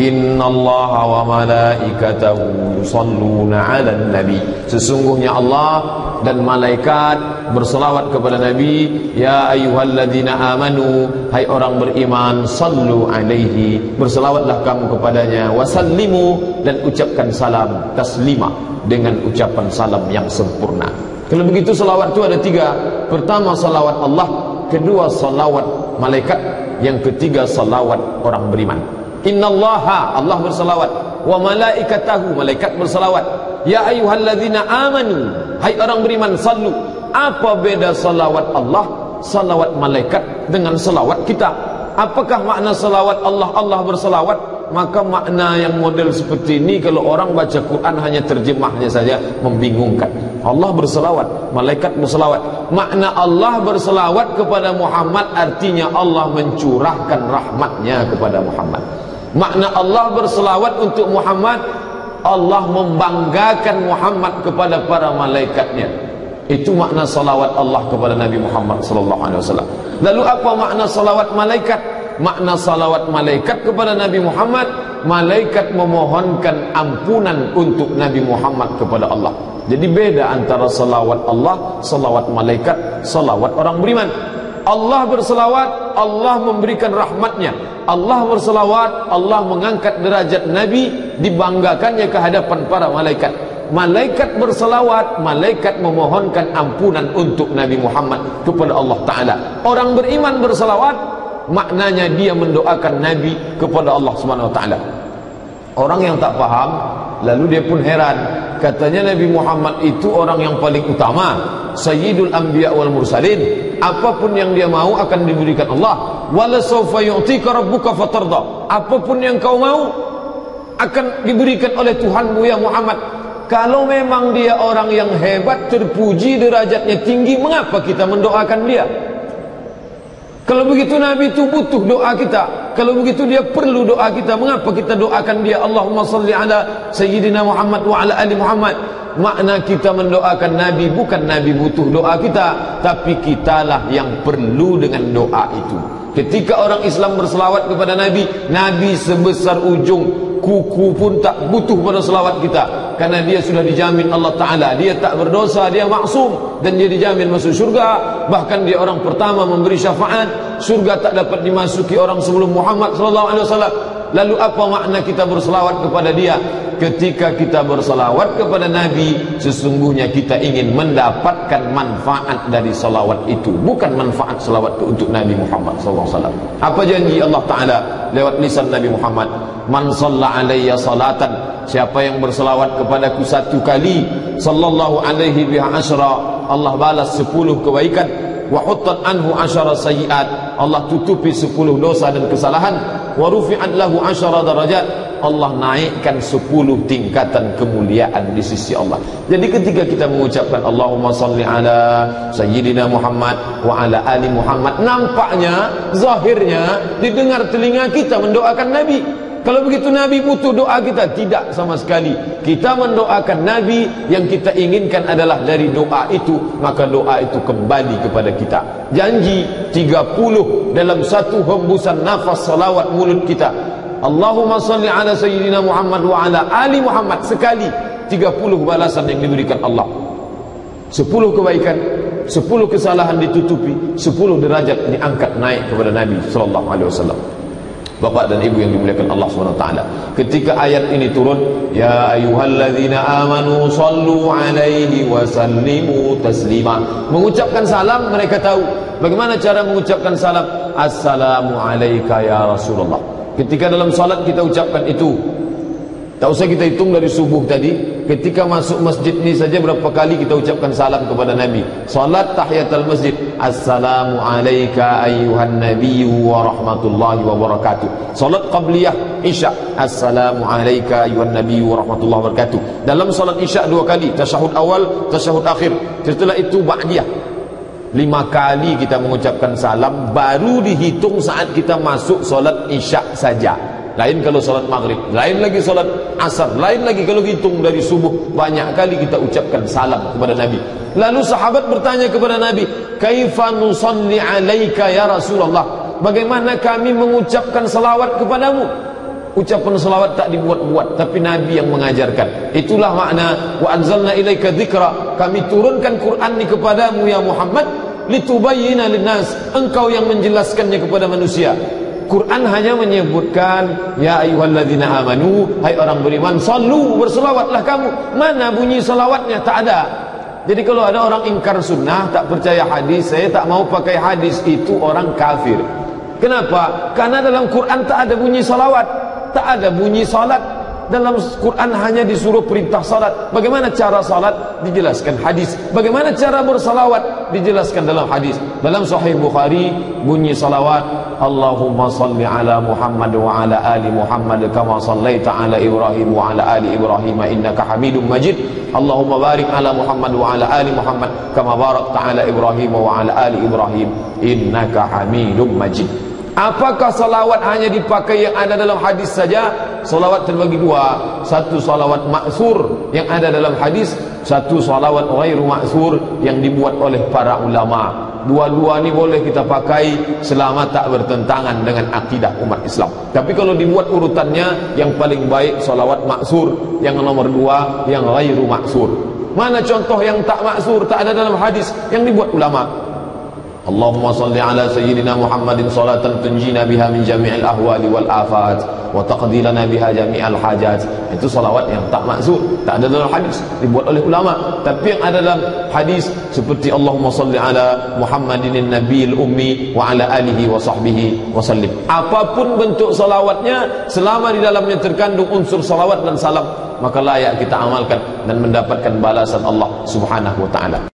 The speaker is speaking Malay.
Inna Allah wa malaikatahu yusalluna ala nabi. Sesungguhnya Allah dan malaikat berselawat kepada Nabi Ya ayuhalladzina amanu Hai orang beriman Sallu alaihi. Berselawatlah kamu kepadanya Wasallimu Dan ucapkan salam Taslima Dengan ucapan salam yang sempurna. Kalau begitu salawat itu ada tiga. Pertama salawat Allah Kedua salawat malaikat Yang ketiga salawat orang beriman Innallaha Allah bersalawat. Wa malaikatahu malaikat bersalawat. Ya ayyuhalladzina amanu hai orang beriman sallu. Apa beda salawat Allah salawat malaikat dengan salawat kita? Apakah makna salawat Allah Allah bersalawat? Maka makna yang model seperti ini kalau orang baca Quran hanya terjemahnya saja membingungkan. Allah bersalawat malaikat bersalawat. Makna Allah bersalawat kepada Muhammad artinya Allah mencurahkan rahmatnya kepada Muhammad Makna Allah berselawat untuk Muhammad Allah membanggakan Muhammad kepada para malaikatnya Itu makna salawat Allah kepada Nabi Muhammad sallallahu alaihi wasallam. Lalu apa makna salawat malaikat? Makna salawat malaikat kepada Nabi Muhammad Malaikat memohonkan ampunan untuk Nabi Muhammad kepada Allah Jadi beda antara salawat Allah Salawat malaikat Salawat orang beriman Allah berselawat, Allah memberikan rahmatnya. Allah berselawat, Allah mengangkat derajat Nabi, dibanggakannya ke hadapan para malaikat. Malaikat berselawat, malaikat memohonkan ampunan untuk Nabi Muhammad kepada Allah Ta'ala. Orang beriman berselawat, maknanya dia mendoakan Nabi kepada Allah Subhanahu Wa Ta'ala. Orang yang tak faham, lalu dia pun heran. Katanya Nabi Muhammad itu orang yang paling utama, Sayyidul Anbiya wal Mursalin apapun yang dia mau akan diberikan Allah wala sawfa yu'tika rabbuka fatarda. Apapun yang kau mau akan diberikan oleh Tuhanmu ya Muhammad. Kalau memang dia orang yang hebat terpuji derajatnya tinggi mengapa kita mendoakan dia? Kalau begitu Nabi itu butuh doa kita. Kalau begitu dia perlu doa kita mengapa kita doakan dia? Allahumma salli ala sayyidina Muhammad wa ala ali Muhammad. Makna kita mendoakan Nabi bukan Nabi butuh doa kita tapi kitalah yang perlu dengan doa itu ketika orang Islam berselawat kepada Nabi Nabi sebesar ujung. Kuku pun tak butuh pada selawat kita. Karena dia sudah dijamin Allah Ta'ala. Dia tak berdosa, dia maksum. Dan dia dijamin masuk syurga. Bahkan dia orang pertama memberi syafaat. Syurga tak dapat dimasuki orang sebelum Muhammad Wasallam. Lalu apa makna kita berselawat kepada dia ketika kita bersalawat kepada Nabi sesungguhnya kita ingin mendapatkan manfaat dari salawat itu. Bukan manfaat salawat itu untuk Nabi Muhammad SAW apa janji Allah Ta'ala lewat lisan Nabi Muhammad? Man salla alaiya salatan. Siapa yang bersalawat kepadaku satu kali sallallahu alaihi biha asyra Allah balas sepuluh kebaikan. Wa huttat anhu asyara sayiat Allah tutupi sepuluh dosa dan kesalahan. Wa rufi'at lahu asyara darajat Allah naikkan 10 tingkatan kemuliaan di sisi Allah. Jadi ketika kita mengucapkan Allahumma salli ala sayyidina Muhammad wa ala ali Muhammad, nampaknya zahirnya didengar telinga kita mendoakan Nabi. Kalau begitu Nabi butuh doa kita Tidak sama sekali Kita mendoakan Nabi Yang kita inginkan adalah dari doa itu Maka doa itu kembali kepada kita Janji 30 dalam satu hembusan nafas salawat mulut kita Allahumma salli ala sayyidina Muhammad wa ala ali Muhammad. Sekali 30 balasan yang diberikan Allah. 10 kebaikan 10 kesalahan ditutupi 10 derajat diangkat naik kepada Nabi sallallahu alaihi wasallam. Bapak dan Ibu yang dimuliakan Allah SWT Ketika ayat ini turun Ya ayuhalladzina amanu Sallu alaihi wasallimu taslima. Mengucapkan salam mereka tahu. Bagaimana cara mengucapkan salam? Assalamu alaika ya Rasulullah Ketika dalam salat kita ucapkan itu Tak usah kita hitung dari subuh tadi Ketika masuk masjid ni saja berapa kali kita ucapkan salam kepada Nabi. Salat tahiyatul masjid. Assalamu alayka ayyuhan nabiyyu wa rahmatullahi wa barakatuh. Salat qabliyah isya. Assalamu alayka ayyuhan nabiyyu wa rahmatullahi wa barakatuh. Dalam salat isya dua kali Tasyahud awal, tasyahud akhir. Setelah itu ba'diyah lima kali kita mengucapkan salam baru dihitung saat kita masuk solat isyak saja. Lain kalau solat maghrib lain lagi solat asar lain lagi kalau hitung dari subuh. Banyak kali kita ucapkan salam kepada Nabi. Lalu sahabat bertanya kepada Nabi kaifa nusalli alaika ya Rasulullah? Bagaimana kami mengucapkan salawat kepadamu ucapan salawat tak dibuat-buat tapi Nabi yang mengajarkan. Itulah makna wa anzalna ilaika dzikra kami turunkan Quran ni kepadamu ya Muhammad litubayyana linnas. Engkau yang menjelaskannya kepada manusia. Quran hanya menyebutkan ya ayyuhalladzina amanu hai orang beriman sallu berselawatlah kamu. Mana bunyi selawatnya? Tak ada. Jadi kalau ada orang ingkar sunnah tak percaya hadis saya tak mau pakai hadis itu orang kafir. Kenapa? Karena dalam Quran tak ada bunyi salawat tak ada bunyi salat. Dalam Quran hanya disuruh perintah salat. Bagaimana cara salat? Dijelaskan hadis. Bagaimana cara bersalawat? Dijelaskan dalam hadis. Dalam sahih Bukhari bunyi salawat Allahumma salli ala Muhammad wa ala ali Muhammad kama sallaita ala Ibrahim wa ala ali Ibrahim innaka hamidum majid. Allahumma barik ala Muhammad wa ala ali Muhammad kama barakta ala Ibrahim wa ala ali Ibrahim innaka hamidum majid Apakah salawat hanya dipakai yang ada dalam hadis saja? Salawat terbagi dua. Satu salawat maksur yang ada dalam hadis, satu salawat ghairu maksur yang dibuat oleh para ulama. Dua-dua ni boleh kita pakai selama tak bertentangan dengan akidah umat Islam. Tapi kalau dibuat urutannya, yang paling baik salawat maksur, yang nomor dua yang ghairu maksur. Mana contoh yang tak maksur, tak ada dalam hadis yang dibuat ulama? اللهم صل على سيدنا محمد صلاة تنجينا بها من جميع الأهوال والآفات وتقضي لنا بها جميع الحاجات itu salawat yang tak maksud tak ada dalam hadis dibuat oleh ulama tapi yang ada dalam hadis seperti Allahumma salli ala Muhammadin nabiyil ummi wa ala alihi wa sahbihi wa sallim apapun bentuk salawatnya selama di dalamnya terkandung unsur salawat dan salam maka layak kita amalkan dan mendapatkan balasan Allah subhanahu wa ta'ala